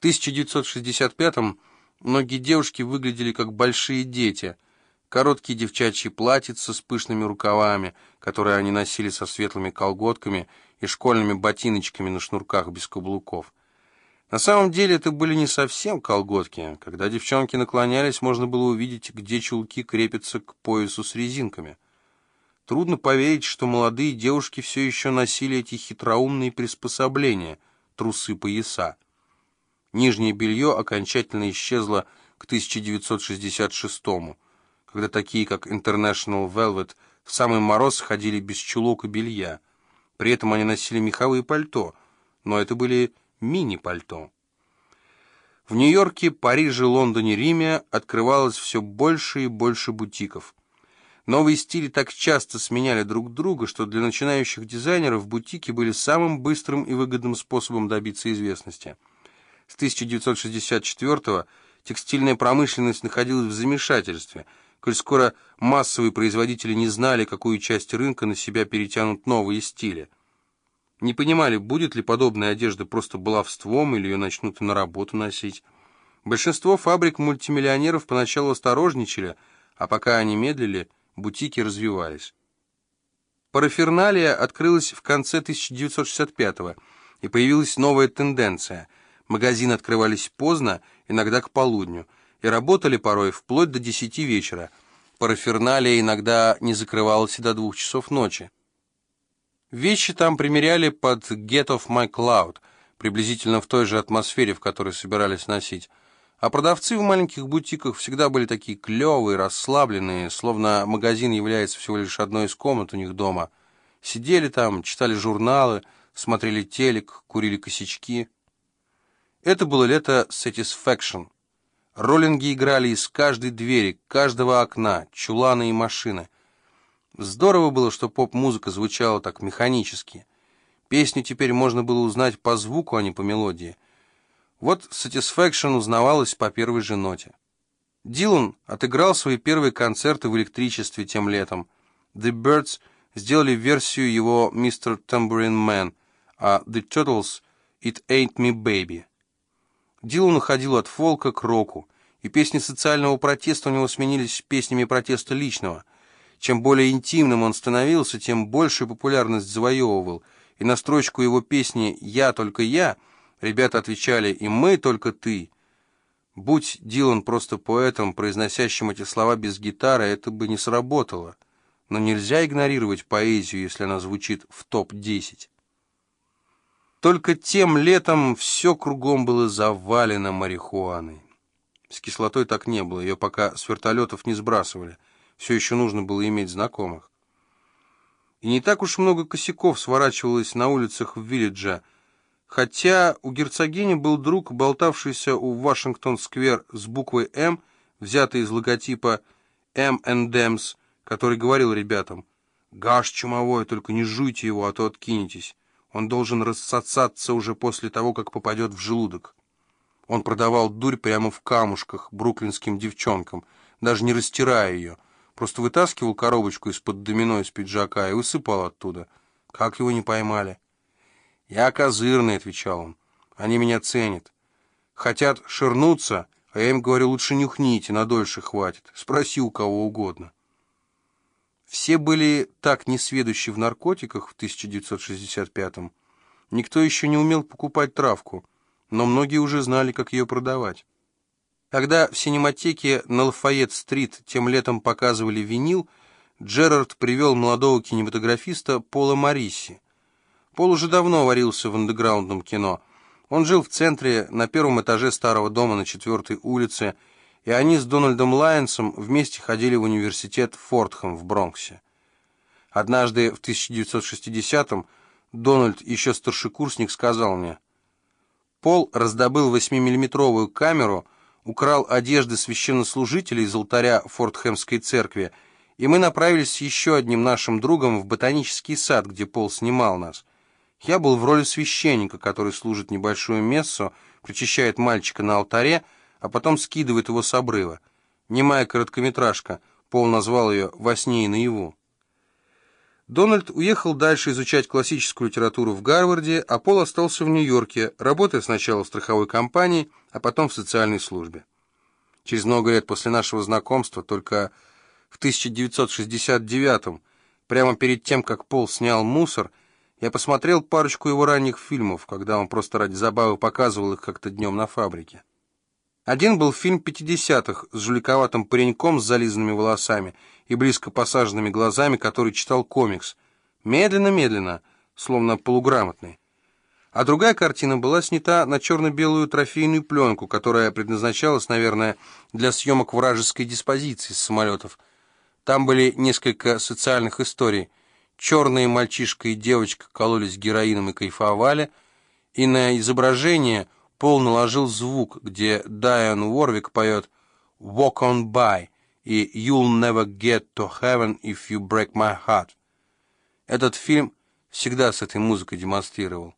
В 1965-м многие девушки выглядели как большие дети. Короткие девчачьи платьица с пышными рукавами, которые они носили со светлыми колготками и школьными ботиночками на шнурках без каблуков. На самом деле это были не совсем колготки. Когда девчонки наклонялись, можно было увидеть, где чулки крепятся к поясу с резинками. Трудно поверить, что молодые девушки все еще носили эти хитроумные приспособления, трусы-пояса. Нижнее белье окончательно исчезло к 1966-му, когда такие, как International Velvet, в самый мороз ходили без чулок и белья. При этом они носили меховые пальто, но это были мини-пальто. В Нью-Йорке, Париже, Лондоне, Риме открывалось все больше и больше бутиков. Новые стили так часто сменяли друг друга, что для начинающих дизайнеров бутики были самым быстрым и выгодным способом добиться известности. С 1964-го текстильная промышленность находилась в замешательстве, коль скоро массовые производители не знали, какую часть рынка на себя перетянут новые стили – не понимали, будет ли подобная одежда просто баловством или ее начнут на работу носить. Большинство фабрик мультимиллионеров поначалу осторожничали, а пока они медлили, бутики развивались. Параферналия открылась в конце 1965-го, и появилась новая тенденция. Магазины открывались поздно, иногда к полудню, и работали порой вплоть до 10 вечера. Параферналия иногда не закрывалась и до двух часов ночи. Вещи там примеряли под «Get of My Cloud», приблизительно в той же атмосфере, в которой собирались носить. А продавцы в маленьких бутиках всегда были такие клевые, расслабленные, словно магазин является всего лишь одной из комнат у них дома. Сидели там, читали журналы, смотрели телек, курили косячки. Это было лето Satisfaction. Роллинги играли из каждой двери, каждого окна, чулана и машины — Здорово было, что поп-музыка звучала так механически. Песню теперь можно было узнать по звуку, а не по мелодии. Вот Satisfaction узнавалась по первой же ноте. Дилан отыграл свои первые концерты в электричестве тем летом. The Birds сделали версию его «Mr. Tambourine Man», а The Turtles «It Ain't Me Baby». Дилан уходил от фолка к року, и песни социального протеста у него сменились песнями протеста личного – чем более интимным он становился, тем большую популярность завоевывал, и на строчку его песни «Я только я» ребята отвечали «И мы только ты». Будь Дилан просто поэтом, произносящим эти слова без гитары, это бы не сработало. Но нельзя игнорировать поэзию, если она звучит в топ-10. Только тем летом все кругом было завалено марихуаной. С кислотой так не было, ее пока с вертолетов не сбрасывали – все еще нужно было иметь знакомых. И не так уж много косяков сворачивалось на улицах в Виллиджа, хотя у герцогини был друг, болтавшийся у Вашингтон-сквер с буквой «М», взятый из логотипа «M&M's», который говорил ребятам, «Гаш чумовой, только не жуйте его, а то откинетесь. Он должен рассосаться уже после того, как попадет в желудок». Он продавал дурь прямо в камушках бруклинским девчонкам, даже не растирая ее, Просто вытаскивал коробочку из-под домино из пиджака и высыпал оттуда. Как его не поймали? «Я козырный», — отвечал он. «Они меня ценят. Хотят ширнуться, а я им говорю, лучше нюхните, надольше хватит. Спроси у кого угодно». Все были так несведущи в наркотиках в 1965-м. Никто еще не умел покупать травку, но многие уже знали, как ее продавать. Когда в синематеке на Лафайет-стрит тем летом показывали винил, Джерард привел молодого кинематографиста Пола Марисси. Пол уже давно варился в андеграундном кино. Он жил в центре, на первом этаже старого дома на четвертой улице, и они с Дональдом Лайенсом вместе ходили в университет Фортхэм в Бронксе. Однажды в 1960-м Дональд, еще старшекурсник, сказал мне, «Пол раздобыл 8-миллиметровую камеру — украл одежды священнослужителей из алтаря Фортхэмской церкви, и мы направились с еще одним нашим другом в ботанический сад, где Пол снимал нас. Я был в роли священника, который служит небольшую мессу, причащает мальчика на алтаре, а потом скидывает его с обрыва. Немая короткометражка, Пол назвал ее «Во сне и наяву». Дональд уехал дальше изучать классическую литературу в Гарварде, а Пол остался в Нью-Йорке, работая сначала в страховой компании, а потом в социальной службе. Через много лет после нашего знакомства, только в 1969 прямо перед тем, как Пол снял «Мусор», я посмотрел парочку его ранних фильмов, когда он просто ради забавы показывал их как-то днем на фабрике. Один был фильм 50-х с жуликоватым пареньком с зализанными волосами и близко посаженными глазами, который читал комикс. Медленно-медленно, словно полуграмотный. А другая картина была снята на черно-белую трофейную пленку, которая предназначалась, наверное, для съемок вражеской диспозиции с самолетов. Там были несколько социальных историй. Черные мальчишка и девочка кололись героином и кайфовали, и на изображение – Пол наложил звук, где Дайан Уорвик поет «Walk on by» и «You'll never get to heaven if you break my heart». Этот фильм всегда с этой музыкой демонстрировал.